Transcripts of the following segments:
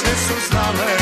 sve su znale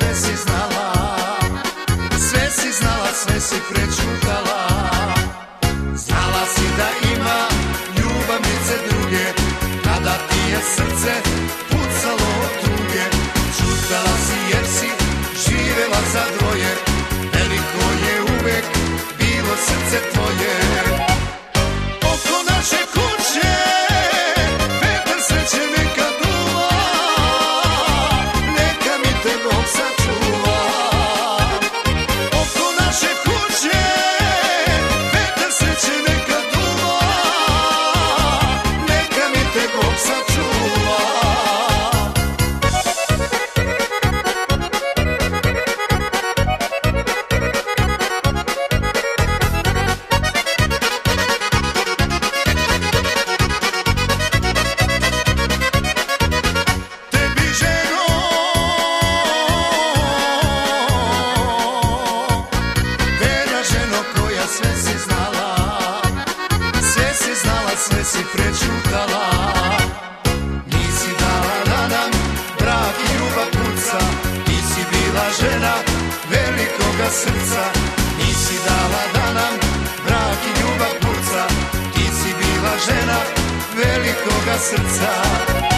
Kısmetse sınav srca. Nisi dala da nam brak i ljubav burca Ti si bila žena velikoga srca.